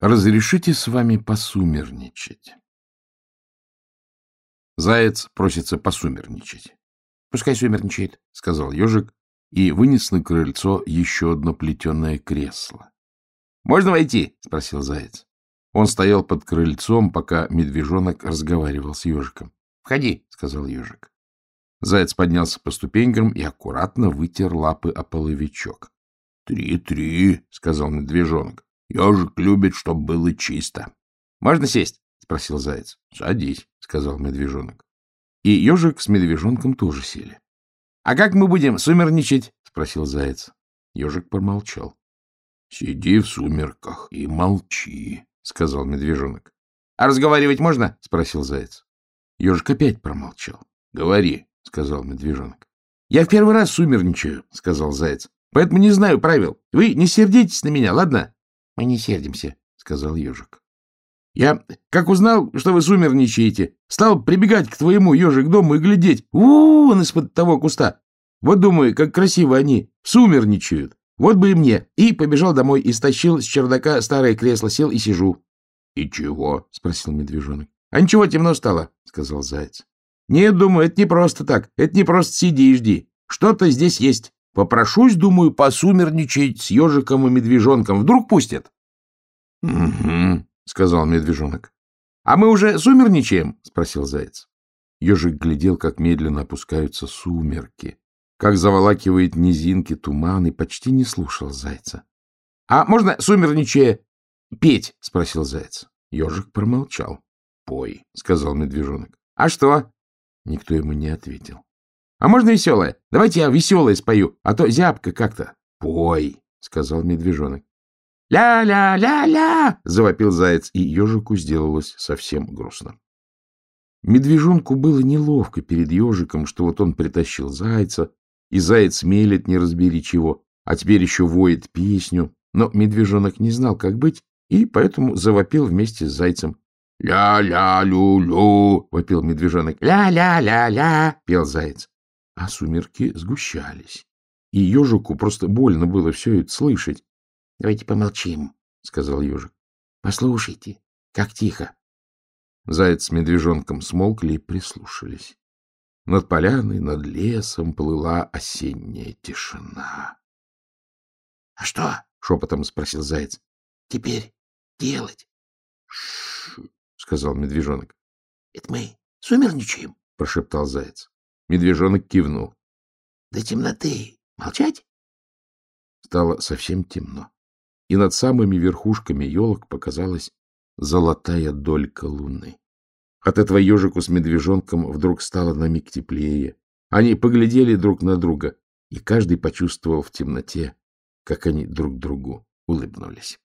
Разрешите с вами посумерничать. Заяц просится посумерничать. — Пускай сумерничает, — сказал ежик и вынес на крыльцо еще одно плетеное кресло. — Можно войти? — спросил заяц. Он стоял под крыльцом, пока медвежонок разговаривал с ежиком. — Входи, — сказал ежик. Заяц поднялся по ступенькам и аккуратно вытер лапы о половичок. «Три — сказал медвежонок. Ежик любит, чтобы было чисто. — Можно сесть? — спросил заяц. — Садись, — сказал медвежонок. И ежик с медвежонком тоже сели. — А как мы будем сумерничать? — спросил заяц. Ежик промолчал. — Сиди в сумерках и молчи, — сказал медвежонок. — А разговаривать можно? — спросил заяц. Ежик опять промолчал. — Говори, — сказал медвежонок. — Я в первый раз сумерничаю, — сказал заяц. — Поэтому не знаю правил. Вы не сердитесь на меня, ладно? — Мы не сердимся, — сказал ежик. — Я, как узнал, что вы сумерничаете, стал прибегать к твоему ежик дому и глядеть. У, он из-под того куста. Вот думаю, как красиво они сумерничают. Вот бы и мне. И побежал домой и стащил с чердака старое кресло, сел и сижу. — И чего? — спросил медвежонок. — А ничего, темно стало, — сказал заяц. — Нет, думаю, это не просто так. Это не просто сиди и жди. Что-то здесь есть. Попрошусь, думаю, посумерничать с ежиком и медвежонком. Вдруг пустят? — Угу, — сказал медвежонок. — А мы уже сумерничаем? — спросил заяц. Ежик глядел, как медленно опускаются сумерки, как заволакивает низинки туман, и почти не слушал зайца. — А можно, сумерничая, петь? — спросил заяц. Ежик промолчал. — Пой, — сказал медвежонок. — А что? Никто ему не ответил. А можно веселое? Давайте я веселое спою, а то зябко как-то. — Пой, — сказал медвежонок. «Ля-ля-ля-ля!» — завопил заяц, и ежику сделалось совсем грустно. Медвежонку было неловко перед ежиком, что вот он притащил зайца, и заяц мелет не разбери чего, а теперь еще воет песню. Но медвежонок не знал, как быть, и поэтому завопил вместе с зайцем. «Ля-ля-лю-лю!» — вопил медвежонок. «Ля-ля-ля-ля!» — пел заяц а сумерки сгущались. И ежику просто больно было все это слышать. — Давайте помолчим, — сказал ежик. — Послушайте, как тихо. Заяц с медвежонком смолкли и прислушались. Над поляной, над лесом плыла осенняя тишина. — А что? — шепотом спросил заяц. — Теперь делать? — сказал медвежонок. — Это мы сумерничаем? — прошептал заяц. Медвежонок кивнул. — До темноты. Молчать? Стало совсем темно, и над самыми верхушками елок показалась золотая долька луны. От этого ежику с медвежонком вдруг стало на миг теплее. Они поглядели друг на друга, и каждый почувствовал в темноте, как они друг другу улыбнулись.